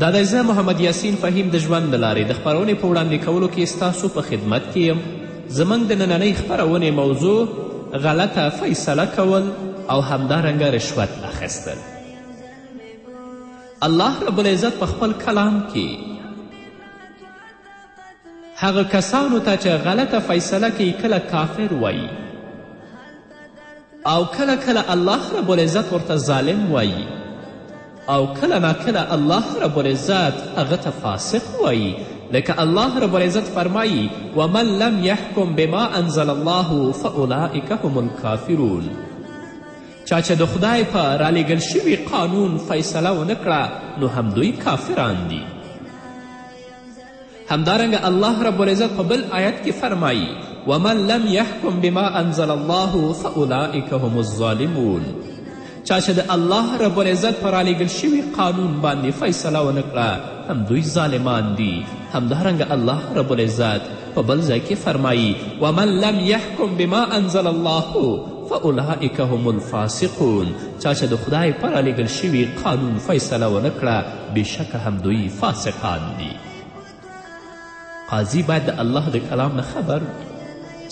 دادی زه محمد یاسین فهیم د ژوند د لارې د خپرونې په وړاندې کولو کې ستاسو په خدمت کې یم زموږ د نننۍ خپرونې موضوع غلطه فیصله کول او همدارنګه رشوت اخیستل الله رب العزت په خپل کلام کې هغه کسانو ته چې غلطه فیصله کوي کله کافر وایي او کله کله الله رب العزت ورته ظالم وایي او کله ناکله الله رب العزت هغه ته فاسق وایي لکه الله رب العزت فرمایی ومن لم یحکم بما انزل الله فاولئک هم الکافرون چا چې د خدای په رالیږل شوي قانون فیصله ونه کړه نو همدوی کافران دي همدارنګه الله رب العزت په بل آیت کې فرمایي ومن لم یحکم بما انزل الله فاولئک هم الظالمون چا چې د الله رب العزت په رالیږل شوي قانون باندې فیصله ونه کړه هم دوی ظالمان دي همدارنګه الله رب العزت په بل ځای کې فرمایي ومن لم یحکم بما انزل الله فاولئک هم الفاسقون چا چې د خدای په رالیږل شوي قانون فیصله ونه کړه بېشکه هم دوی فاسقان دي قاضي باید د الله د کلام نه خبر وي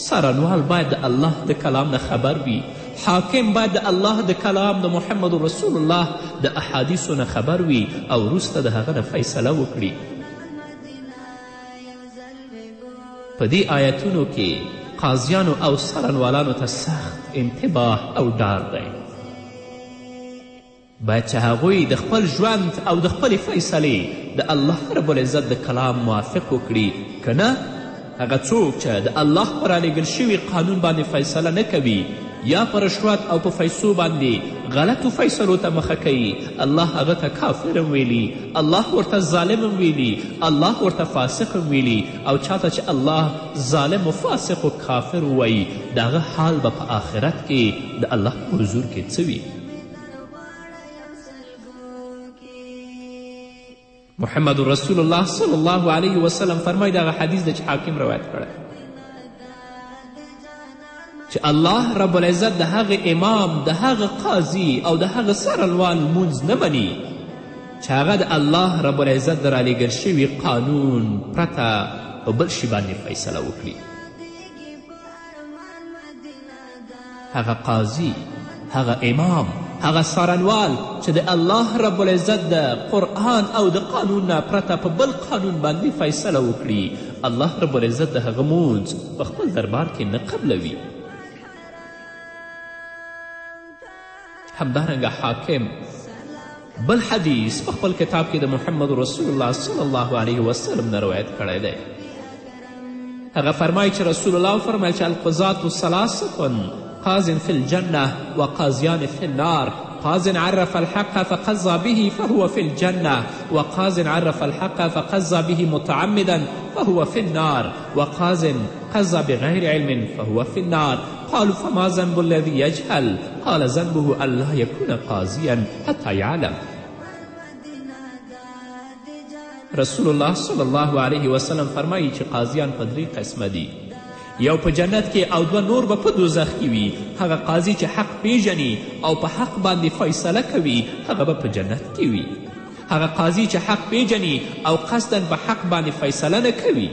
څارنوال باید د الله د کلام نه خبر وي حاکم باید د الله د کلام د محمد رسول الله د احادیثو نه خبر وي او وروسته د هغه نه فیصله وکړي په دې آیتونو کې قاضیانو او څارنوالانو ته سخت انتباه او ډار دی باید چې هغوی د خپل ژوند او د خپلې فیصلې د الله رب العزت د کلام موافق وکړي که نه هغه څوک چې د الله په رالیږل شوي قانون باندې فیصله نه کوي یا په رشوت او په فیصو باندې غلطو فیصلو ته مخه کوي الله هغه ته کافر هم ویلي الله ورته ظالم هم ویلي الله ورته فاسق هم ویلي او چاته چې الله ظالم و فاسق و کافر ووایي د هغه حال به په آخرت کې د الله په حضور کې څه وي محمد رسول الله صلی الله علیه وسلم فرمای دغه حدیث د چې حاکم روایت کړی چې الله رب العزت د هغه امام د هغه قاضي او د هغه سرلوان لمونځ نه مني چې هغه د الله رب العزت د رالیږل شوي قانون پرته په بل شي باندې فیصله وکړي هغه قاضي هغه امام هغه څارنوال چې د الله رب العزت د قرآن او د قانون نه پرته په بل قانون باندې فیصله وکړي الله رب العزت د هغه مونځ په خپل دربار کې نه قبلوي همدارنګه حاکم بل حدیث په خپل کتاب کې د محمد رسول الله صلی الله علیه وسلم نه روایت کړی دی هغه فرمایي چې رسول الله فرمایي چې القضات سلاستن قاض فی الجنه و قاضیان فی النار قاض عرف الحق فقضى به فهو في الجنة وقاض عرف الحق فقضى به متعمدا فهو في النار وقاض قضى بغير علم فهو في النار قالوا فما ذنب الذي يجهل قال ذنبه ان لا يكون قاضيا حتى يعلم رسول الله صلی الله علیه وسلم فرمایی چې قاضیان په درې قسمه دي یو په جنت کې او دوه نور به په دوزخ کې وي هغه قاضي چې حق پیژني او په حق باندې فیصله کوي هغه به په جنت کې وي هغه قاضي چې حق پیژني او قصدا په حق باندې فیصله نه کوي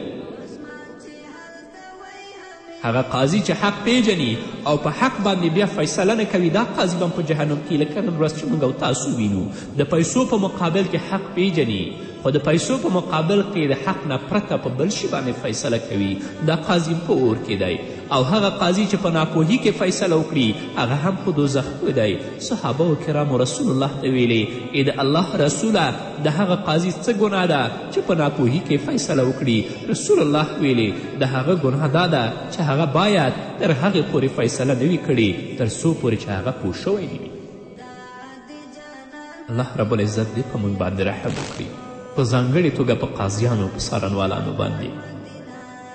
هغه قاضي چې حق پیژني او په حق باندې بیا فیصله نه کوي دا قاضي به په جهنم کې لکه نن ورځ چې موږ او تاسو وینو د پیسو په مقابل کې حق پیژني خو د پیسو په مقابل کې د حق نه پرته په بل شي باندې فیصله کوي دا قاضي په اور کې دی او هغه قاضي چې په ناپوهي کې فیصله وکړي هغه هم په دوزخ کې دی صحابه کرامو رسول الله ته ویلې ای د الله رسوله د هغه قاضي څه ګناه ده چې په ناپوهي کې فیصله وکړي رسول الله ویلې د هغه ګناه دا ده چې هغه باید تر هغې پورې فیصله نه وي کړې تر څو پورې چې هغه پوه شوی نه وي الله رب العزت دې په موږ باندې رحم وکړي په ځانګړې توګه په قاضیانو په څارنوالانو باندې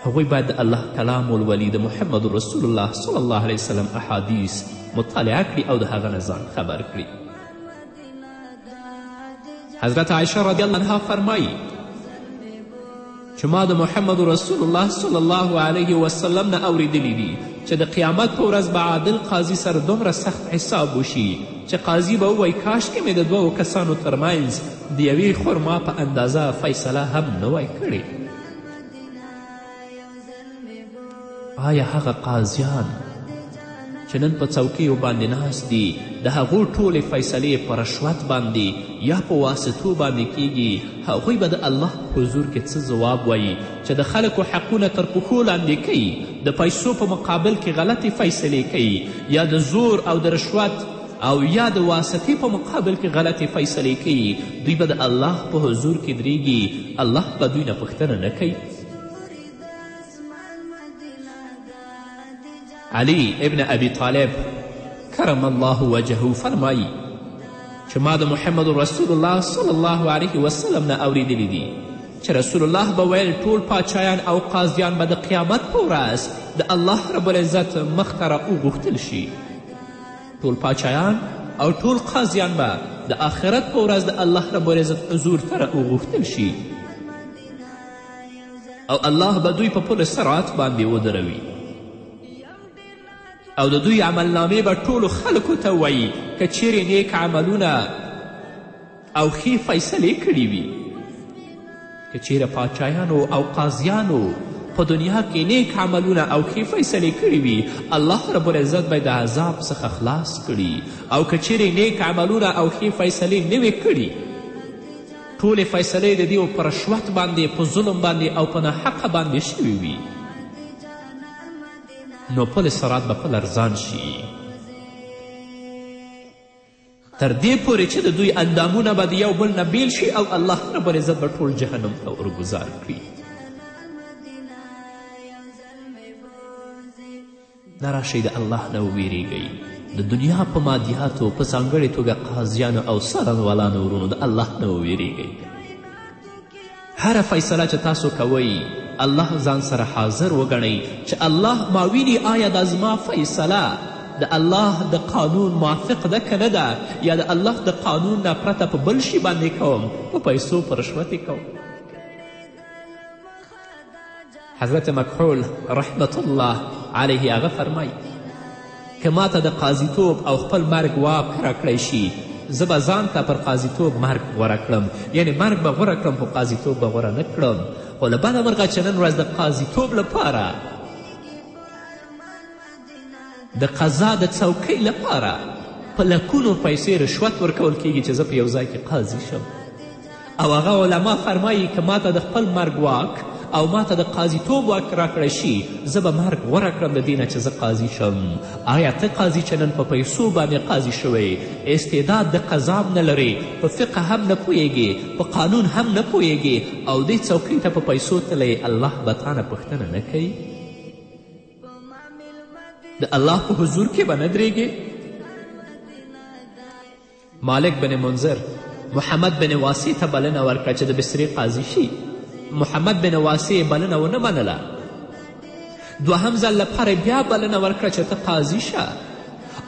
هغوی باید د الله کلام ولولي د محمد رسول الله صلی الله علیه وسلم احادیث مطالعه کړي او د هغه نه ځان خبر کړي حضرت عایشه رضی الله عنها فرمایی چې ما د محمد رسول الله صلی الله علیه وسلم نه اوریدلی دي چې د قیامت په ورځ به عادل قاضي سره دومره سخت حساب وشي چې قاضي به ووایي کاشکې مې د دوو کسانو ترمنځ د یوې خرما په اندازه فیصله هم نه وای کړې آیا هغه قاضیان چې نن په څوکیو باندې ناست دي د هغو ټولې فیصلې په رشوت باندې یا په واسطو باندې کیږي هغوی به د الله په حضور کې څه ځواب وایي چې د خلکو حقونه تر پښو لاندې کوي د پیسو په مقابل کې غلطې فیصلې کوي یا د زور او د رشوت او یا د واسطې په مقابل کې غلطې فیصلې کوي دوی به د الله په حضور کې درېږي الله به دوی نه پوښتنه نه کوي علی ابن ابی طالب کرم الله وجهه فرمایی چې ما د محمد رسول الله صلی الله علیه وسلم نه اوریدلی دي چې رسول الله به ویل ټول پاچایان او قاضیان به د قیامت په ورځ د الله رب العزت مخ ته راوغوښتل شي ټول پاچایان او ټول قاضیان به د آخرت په ورځ د الله رب العزت حضور ته راوغوښتل شي او الله به دوی په پل سرات باندې ودروي او د دوی عملنامې به ټولو خلکو ته وایي که چیرې نیک عملونه او ښې فیصلې کړي وي که چیرې پاچایانو او قاضیانو په دنیا کې نیک عملونه او ښې فیصلې کړي وي الله رب العزت به د عذاب څخه خلاص کړي او که چیرې نیک عملونه او ښې فیصلې نه وې کړي ټولې فیصلې د دیو په رشوت باندې په ظلم باندې او په ناحقه باندې شوي وي نو پل سرات به په لرزان شي تر دې پورې چې د دوی اندامونه به د یو بل نه بیل شي او الله رب العزت به ټول جهنم ته ورګزار کړي دا راشئ د الله نه وویریږئ د دنیا په مادیاتو په ځانګړې توګه قاضیانو او څارنوالانو ورونو د الله نه وویریږئ هره فیصله چې تاسو کوئ الله ځان سره حاضر وګڼئ چې الله ما ویني آیا دا زما فیصله د الله د قانون موافق ده که نه ده یا د الله د قانون نه پرته په بل شي باندې کوم په پیسو په رشوت کوم حضرت مکحول رحمت الله علیه هغه فرمایي که ما ته د قاضیتوب او خپل مرګ واک راکړی شي زه به ځان ته پر قاضیتوب مرګ غوره کړم یعنې مرګ به غوره کړم خو قاضیتوب به غوره نه کړم خو له بده مرغه چې نن ورځ د قاضیتوب لپاره د قضا د څوکۍ لپاره په لکونو پیسې رشوت ورکول کیږي چې زه په یو ځای کې قاضي شم او هغه علما فرمایي که ماته د خپل مرګ واک او ماته د قاضیتوب واک راکړی شي زه به مرګ غوره کړم د دې نه چې زه قاضي شم آیا ته قاضي چې نن په پیسو باندې قاضي شوی استعداد د قضا هم نه لرې په فقه هم نه پوهیږې په قانون هم نه پوهیږې او دې څوکۍ ته په پیسو تللی الله به تانه پوښتنه نه کوي د الله په حضور کې به نه درېږې مالک بن منظر محمد بن واسی ته بلنه ورکړه چې د بصرې قاضي شي محمد بن واسی بلنه ونه منله دوهم ځل لپاره بیا بلنه ورکړه چې ته قاضي شه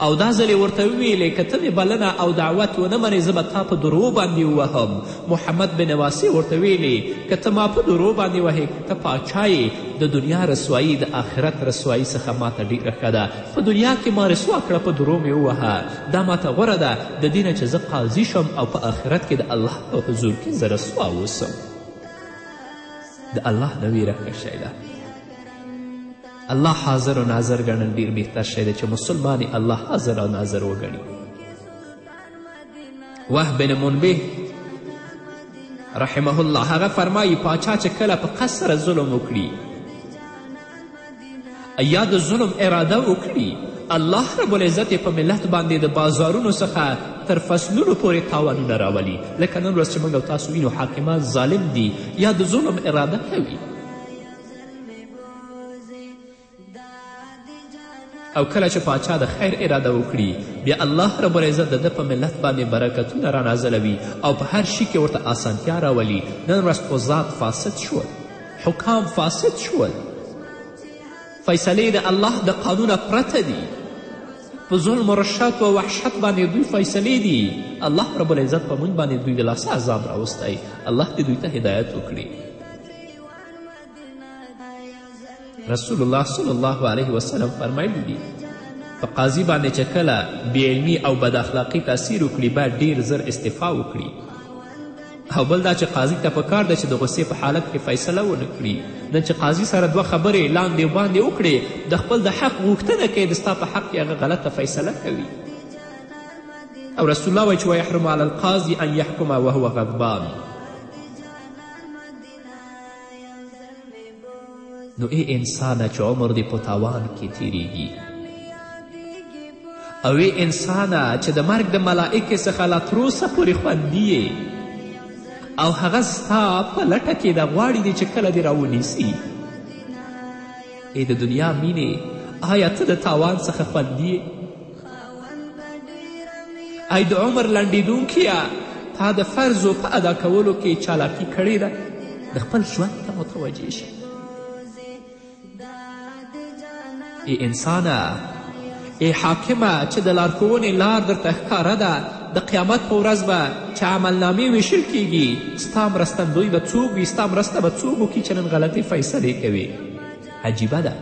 او دا ځل یې ورته وویلې که ته مې بلنه او دعوت ونه منې زه به تا په درو باندې ووهم محمد بن واسع ورته ویلې که ته ما په درو باندې وهې که ته پاچا یې د دنیا رسوایی د آخرت رسوایی څخه ماته ډیره ښه ده په دنیا کې ما رسوا کړه په درو مې ووهه دا ماته غوره ده د دې نه چې زه قاضي شم او په آخرت کې د الله په حضور کې زه رسوا اوسم د الله نه ویره ښه شی ده الله حاضر و ناظر ګڼل ډیر بهتر شی دی چې مسلمان یې الله حاضر او ناظر وګڼي وه بن منبه رحمه الله هغه فرمایي پاچا چې کله په قصر ظلم وکړي یا د ظلم اراده وکړي الله رب العزت په ملت باندې د بازارونو څخه تر فصلونو پورې تاوانونه راولي لکه نن ورځ چې موږ او تاسو وینو حاکمان ظالم دي یا د ظلم اراده کوي او کله چې پاچا د خیر اراده وکړي بیا الله رب العزت د ده په ملت باندې برکتونه را نازلوي او په هر شي کې ورته اسانتیا راولي نن ورځ قضات فاسد شول حکام فاسد شول فیصلې د الله د قانونه پرته دي په ظلم و رشت و وحشت باندې دوی فیصلې دي الله رب العزت په موږ باندې دوی د لاسه عذاب راوستی الله دې دوی ته هدایت وکړي رسول الله صلی الله علیه وسلم فرمایلی دي په قاضي باندې چې کله بېعلمي او بد اخلاقي تاثیر وکړي باید ډیر زر استعفا وکړي او بل دا چې قاضي ته پکار ده چې د غصې په حالت کې فیصله ونه کړي نن چې قاضي سره دوه خبرې لاندې و باندې وکړې د خپل د حق غوښتنه کوي د ستا په حق کې هغه غلطه فیصله کوي او رسول الله وایي چې ویحرم علی القاضي ان یحکم وهو غضبان نو ای انسانه چې عمر دې په تاوان کې تیریږي او ای انسانه چې د مرګ د ملائکې څخه لا تر اوسه پورې خوندي او هغه ستا په لټه کې د غواړي دی چې کله دې راونیسي ای د دنیا مینې آیا ته د تاوان څخه خوندي ای د عمر لنډېدونکیه تا د فرضو په ادا کولو کې چالاکي کړې ده د خپل ژوند ته متوجه شه ای انسانه ای حاکمه چې د لارښوونې لار درته ښکاره ده د قیامت په ورځ به چې عملنامې ویشل کیږي ستا مرستندوی به څوک وي ستا مرسته به څوک وکړي چې نن غلطې فیصلې کوي عجیبه ده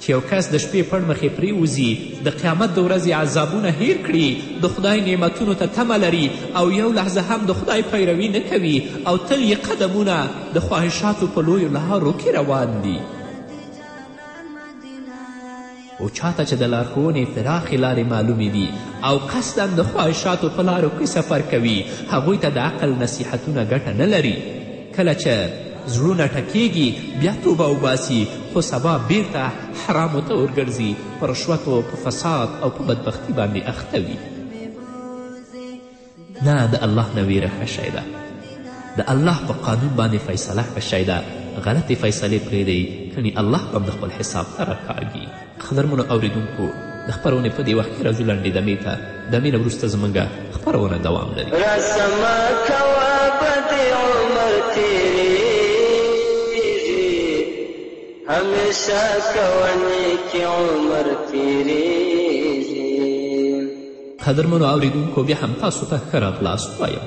چې یو کس د شپې پړمخې پرېوځي د قیامت د ورځې عذابونه هیر کړي د خدای نعمتونو ته تمه لري او یو لحظه هم د خدای پیروي نه کوي او تل یې قدمونه د خواهشاتو په لویو لارو کې روان دي او چاته چې د لارښوونې پراخې لارې معلومې دي او قصدا د خواهشاتو په لارو کې سفر کوي هغوی ته د عقل نصیحتونه ګټه نه لري کله چه زړونه ټکیږي بیا توبه وباسي خو سبا بیرته حرامو ته ورګرځي په رشوتو په فساد او په بدبختی باندې اخته وي نه د الله نه ویره ښه شی ده د الله په قانون باندې فیصله ښه شی ده غلطې فیصلې پرېږدئ کنې الله به هم د خپل حساب سره کاږي قدرمنو اوریدونکو د خپرونې په دې وخت کې راځو لنډې دمې ته دمې نه وروسته زمونږ خپرونه دوام لري راسه مه کوه به دې عمر تیریږي همیشه کوه نیکې عمر تیریږي قدرمنو اوریدونکو بیا هم تاسو ته ښه راغلاست وایم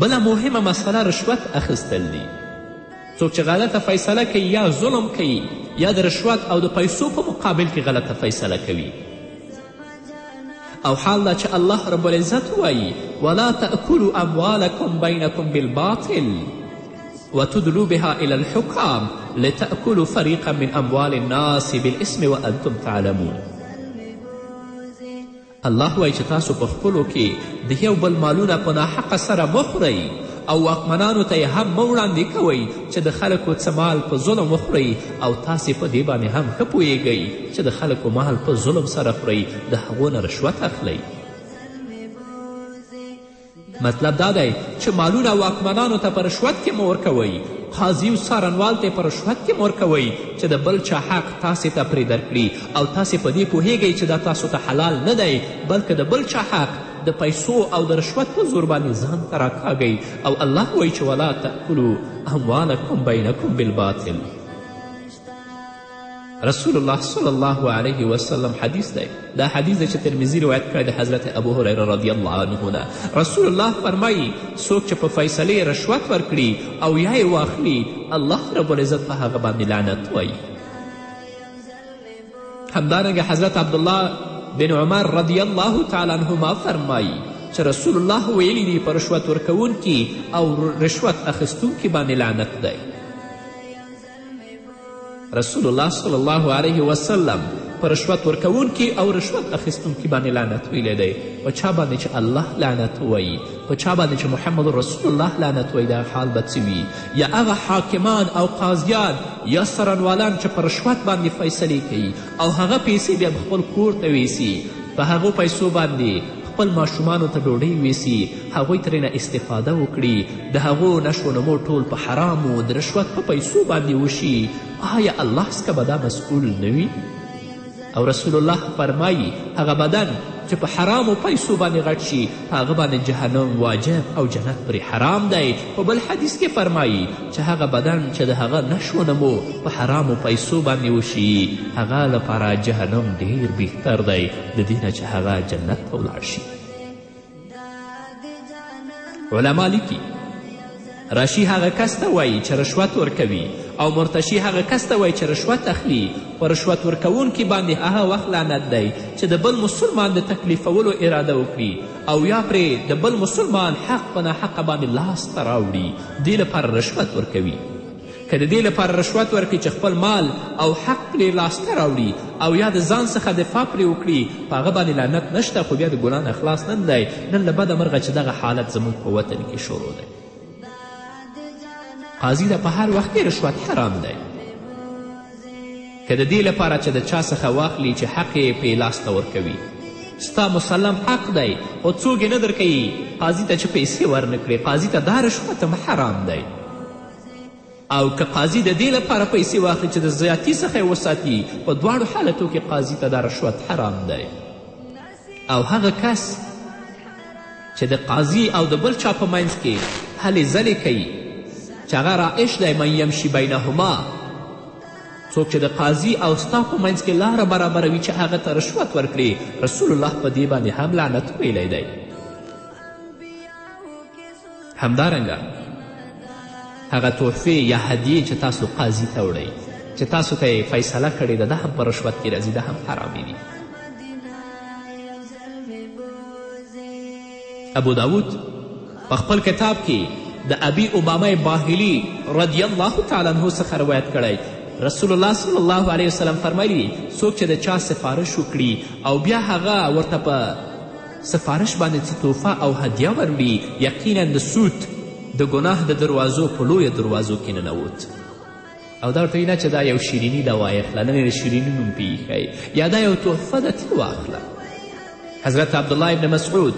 بله مهمه مسله رشوت اخیستل دي څوک چې غلطه فیصله کوي یا ظلم کوي یا د رشوت او د پیسو په مقابل کې غلطه فیصله کوي او حال دا چې الله رب العزت وایي ولا تأکلو اموالکم بینکم بالباطل وتدلو بها الى الحکام لتأکلو فریقا من اموال الناس بالاسم وانتم تعلمون الله وایي چې تاسو په خپلو کې د یو بل مالونه په ناحقه سره مه خورئ او واکمنانو ته یې هم مه وړاندې کوئ چې د خلکو څه مال په ظلم وخورئ او تاسې په دې باندې هم ښه پوهیږئ چې د خلکو مال په ظلم سره خورئ د هغو نه رشوت اخلئ مطلب دا دی چې مالونه واکمنانو ته په رشوت کې مه ورکوئ قاضي او څارنوال ته یې په رشوت کې مه ورکوئ چې د بل چا حق تاسې ته پرې درکړي او تاسې په دې پوهیږئ چې دا تاسو ته حلال نه دی بلکې د بل چا حق د پیسو او د رشوت په زور باندې ځان ته راکاږئ او الله وایي چې ولا تأکلو اموالکم بینکم بالباطل رسول الله صلی الله علیه وسلم حدیث دی دا حدیث دی چې ترمزي روایت کړی د حضرت ابو هریره رضی الله عنه نه رسول الله فرمایي څوک چې په فیصلې رشوت ورکړي او یا یې واخلي الله رب العزت په هغه باندې لعنت وایي همدارنګه حضرت عبدالله بن عمر رضی الله تعالی عنهما فرمایي چې رسول الله ویلی دی په رشوت ورکوونکي او رشوت اخیستونکي باندې لعنت دی رسول الله صلی الله علیه وسلم په رشوت ورکوونکي او رشوت اخیستونکي باندې لعنت ویلی دی په چا باندې چې الله لعنت ووایي په چا باندې چې محمد رسول الله لعنت وایي دا حال به څه وي یا هغه حاکمان او قاضیان یا سرنوالان چې په رشوت باندې فیصلې کوي او هغه پیسې بیا خپل کور ته ویسي په هغو پیسو باندې خپل ماشومانو ته ډوډۍ ویسي هغوی ترېنه استفاده وکړي، د هغو نشو نمو ټول په حرامو، د رشوت په پیسو باندې وشي، آیا الله څخه به دا مسؤول نه وي؟ او رسول الله فرمایي، هغه بدن چې په حرامو پیسو باندې غټ شي، په هغه باندې جهنم واجب او جنت پرې حرام دی. په بل حدیث کې فرمایي چې هغه بدن چې د هغه نشو نمو په حرامو پیسو باندې وشي، هغه لپاره جهنم ډېر بهتر دی، د دې نه چې هغه جنت ته ولاړ شي. علما لیکي راشي هغه کس ته وایي چې رشوت ورکوي او مرتشي هغه کس ته وایي چې رشوت اخلي په رشوت ورکوونکي باندې هغه وخت لعنت دی چې د بل مسلمان د تکلیفولو اراده وکړي او یا پرې د بل مسلمان حق په ناحقه باندې لاس ته راوړي دې لپاره رشوت ورکوي که د دې لپاره رشوت ورکړي چې خپل مال او حق پرې لاسته راوړي او یا د ځان څخه دفاع پرې وکړي په هغه باندې لعنت نشته خو بیا د ګناه نه خلاص نه دی نن له بده مرغه چې دغه حالت زموږ په وطن کې شروع دی قاضي ته په هر وخت کې رشوت حرام دی که د دې لپاره چې د چا څخه واخلي چې حق یې پې لاسته ورکوي ستا مسلم حق دی خو څوک یې نه درکوي قاضي ته چې پیسې ورنکړي قاضي ته دا رشوت هم حرام دی او که قاضي د دې لپاره پیسې واخلي چې د زیاتی څخه یې وساتي په دواړو حالتو کې قاضي ته دا رشوت حرام دی او هغه کس چې د قاضي او د بل چا په منځ کې هلې ځلې کوي چې هغه رائش دی من یمشي بینهما څوک چې د قاضي او ستا په منځ کې لاره برابروي چې هغه ته رشوت ورکړي رسول الله په دې باندې هم لعنت ویلی دی همدارنګه هغه تحفې یا هدیې چې تاسو قاضي ته وړئ چې تاسو ته یې فیصله کړې ده دا هم په رشوت کې راځي دا هم حرامې دي ابو داود په خپل کتاب کې د ابي اوباما باهلي رضی الله تعالی عنه څخه روایت کړی رسول الله صلی الله علیه وسلم فرمایلی څوک چې د چا سفارش وکړي او بیا هغه ورته په سفارش باندې څه توفه او هدیه وروړي یقینا د سود د ګناه د دروازو په لویو دروازو کې ننوت او دا ورته نه چې دا یو شیریني ده وایخله نه د شیریني نوم پې ایښی یا دا یو تحفه ده تلې واخله حضرت عبدالله ابن مسعود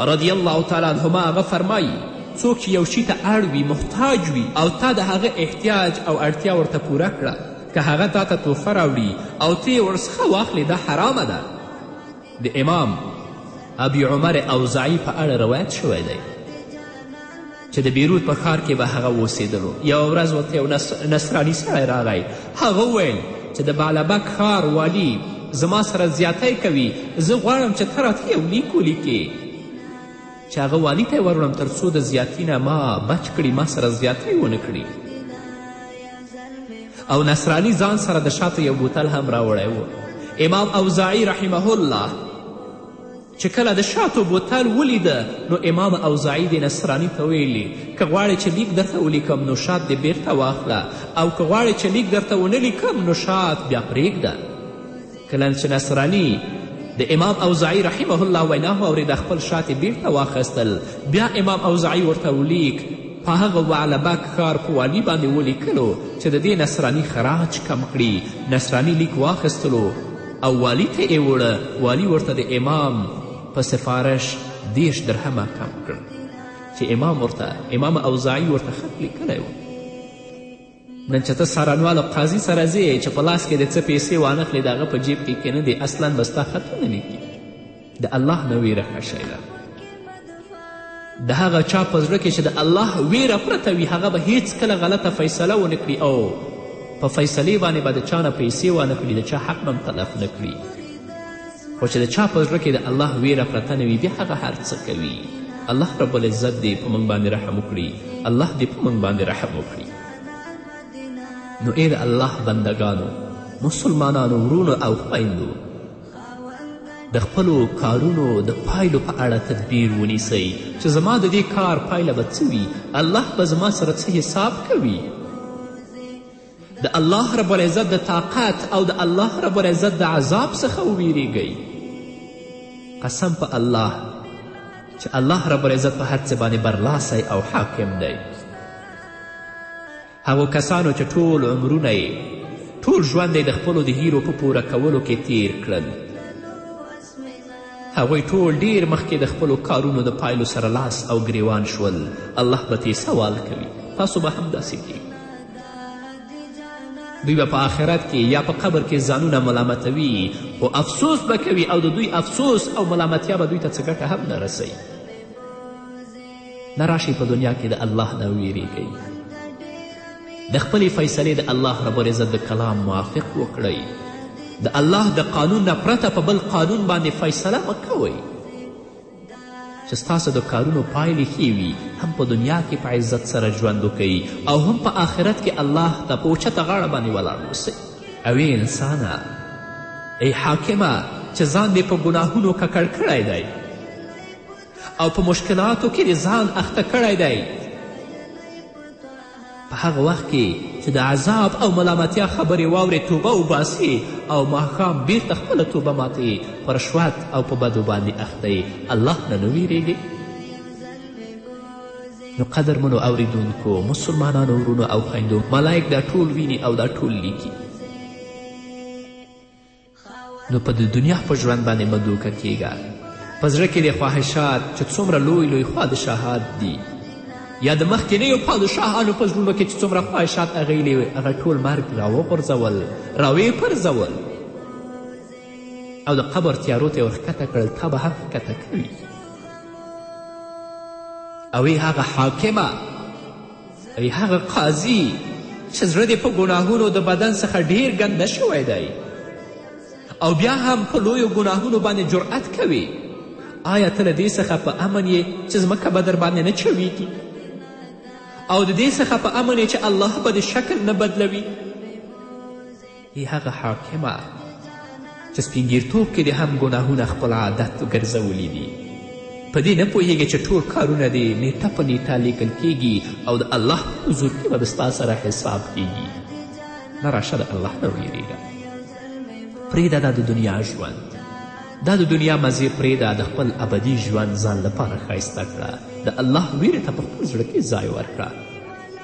رضی الله تعالی عنهما هغه فرمایي څوک چې یو شي ته اړ وي محتاج وي او تا د هغه احتیاج او اړتیا ورته پوره کړه که هغه تا ته توفه راوړي او ته یې ورڅخه واخلې دا حرامه ده د امام ابي عمر اوزعي په اړه روایت شوی دی چې د بیروت په ښار کې به هغه اوسېدلو یوه ورځ ورته یو نصراني سړی راغی هغه وویل چې د بالبک ښار والي زما سره زیاتی کوي زه غواړم چې ته راته یو لیک ولیکې چې هغه والي ته یې وروړم تر څو د زیاتي نه ما بچ کړي ما سره زیاتی ونه کړي او نصرالي ځان سره د شاته یو بوتل هم راوړی و امام اوزاعي رحمه الله چې کله د شاتو بوتل ولیده نو امام اوزاعي د نصراني ته ویلي که غواړې چې لیک درته ولیکم نو شات دې بیرته واخله او که غواړې چې لیک درته ونه لیکم نو شات بیا پرېږده کله چې نصراني د امام اوزعی رحمه الله وینا واورېده خپل شات یې بیرته واخیستل بیا امام اوزعی ورته ولیک په هغه وعلبک ښار په والي باندې ولیکلو چې د دې نصراني خراج کم کړي نصراني لیک واخیستلو او والي ته یې وړه والي ورته د امام په سفارش دېرش درهمه کم کړ چې امام ورته امام اوزعی ورته خط لیکلی و نن چې ته څارنوال او قاضي سره ځې چې په لاس کې د څه پیسې وانخلې د هغه په جیب کې کې نه دی اصلا به ستا خطونه نه کېږي د الله نه ویره ښه شی ده د هغه چا په زړه کې چې د الله ویره پرته وي هغه به هیڅکله غلطه فیصله ونه کړي او په فیصلې باندې به د چا نه پیسې وانه کړي د چا حق به هم تلف نه کړي خو چې د چا په زړه کې د الله ویره پرته نه وي بیا هغه هر څه کوي الله رب العزت دې په موږ باندې رحم وکړي الله دې په موږ باندې رحم وکړي نو ای د الله بندګانو مسلمانانو ورونو او خویندو د خپلو کارونو د پایلو په اړه تدبیر ونیسئ چې زما د دې کار پایله به څه وي الله به زما سره څه حساب کوي د الله رب العزت د طاقت او د الله رب العزت د عذاب څخه وویریږئ قسم په الله چې الله رب العزت په هر څه باندې برلاسی او حاکم دی هغو کسانو چې ټول عمرونه یې ټول ژوند یې د خپلو د هیرو په پوره کولو کې تیر کړل هغوی ټول ډیر مخکې د خپلو کارونو د پایلو سره لاس او ګریوان شول الله به ترې سوال کوي تاسو به همداسې کیږئ دوی به په آخرت کې یا په قبر کې ځانونه ملامتوي خو افسوس به کوي او د دوی افسوس او ملامتیا به دوی ته څه ګټه هم نه رسوي نه راشئ په دنیا کې د الله نه ویریږئ د خپلې فیصلې د الله رب العزت د کلام موافق وکړئ د الله د قانون نه پرته په بل قانون باندې فیصله مه کوئ چې ستاسو د کارونو پایلې ښې وي هم په دنیا کې په عزت سره ژوند وکوي او هم په آخرت کې الله ته په اوچته غاړه باندې ولاړ اوسئ او ای انسانه ای حاکمه چې ځان دې په ګناهونو ککړ کړی دی او په مشکلاتو کې دې ځان اخته کړی دی په هغه وخت کې چې د عذاب او ملامتیا خبرې واورې توبه وباسي او ماښام بیرته خپله توبه ماتوي په رشوت او په بدو باندې اخته الله نه نه ویرېږي نو قدرمنو اوریدونکو مسلمانانو ورونو او خویندو ملایک دا ټول ویني او دا ټول لیکي نو په د دنیا په ژوند باندې مه دوکه کیږه په زړه کې دې خواهشات چې څومره لوی لوی خوادشاهات دي یا د مخکینیو پادشاهانو په زړونو کې چې څومره خواهشات اغیلي وي هغه ټول مرګ راوغورځول راویې پرځول او د قبر تیارو ته یې ورښکته کړل تا به هم ښکته کوي او هغه حاکمه ای هغه قاضي چې زړه دې په ګناهونو د بدن څخه ډیر ګنده شوی دی او بیا هم په لویو ګناهونو باندې جرأت کوي آیا ته له دې څخه په امن یې چې ځمکه به در باندې نه چویږي او د دې څخه په امن یې چې الله به د شکل نه بدلوي ای هغه حاکمه چې سپینګیرتوب کې دې هم ګناهونه خپل عادت ګرځولي دي په دې نه پوهیږې چې ټول کارونه دې نیټه په نیټه لیکل کیږي او د الله په حضور کې به ستا سره حساب کیږي نه راشه د الله نه ویریږه پرېږده دا د دنیا ژوند دا د دنیا مزې پرېږده د خپل ابدي ژوند ځان لپاره ښایسته کړه د الله ویرې ته په خپل زړه کې ځای ورکړه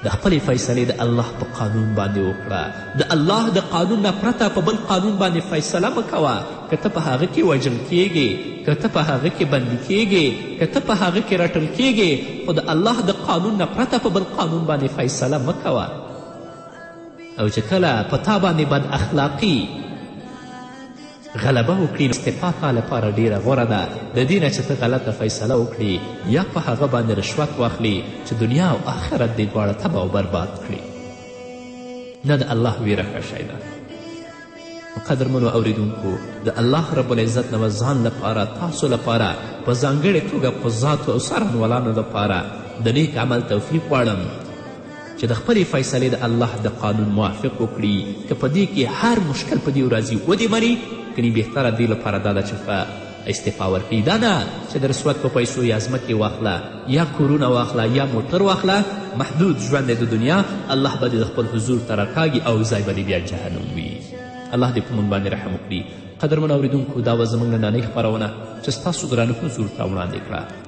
د خپلې فیصلې د الله په قانون باندې وکړه د الله د قانون نه پرته په بل قانون باندې فیصله مه کوه که ته په هغه کې وژل کیږې که ته په هغه کې بندي کیږې که ته په هغه کې رټل کیږې خو د الله د قانون نه پرته په بل قانون باندې فیصله مه کوه او چې کله په تا باندې بد اخلاقي غلبه وکړي نو استعفا تا لپاره ډیره غوره ده د دې نه چې ته غلطه فیصله وکړي یا په هغه باندې رشوت واخلي چې دنیا او آخرت دې دواړه تبا او برباد کړي نه د الله ویره ښه شی ده قدرمنو اوریدونکو د الله رب العزت نه ځان لپاره تاسو لپاره په ځانګړې توګه قضاتو او څارنوالانو لپاره د نیک عمل توفیق غواړم چې د خپلې فیصلې د الله د قانون موافق وکړي که په دې کې هر مشکل په دې ورځي ودې مري کني بهتره دې لپاره دا ده چې په استعفا ورکوي دا نه چې د رسوت په پیسو یا ځمکې واخله یا کورونه واخله یا موټر واخله محدود ژوند د دنیا الله به دې د خپل حضور ته راکاږي او ځای به دې بیا جهنم وي الله دې په مونږ باندې رحم وکړي قدرمن اوریدونکو دا وه زموږ نننۍ خپرونه چې ستاسو ګرانښت حضور ته وړاندې کړه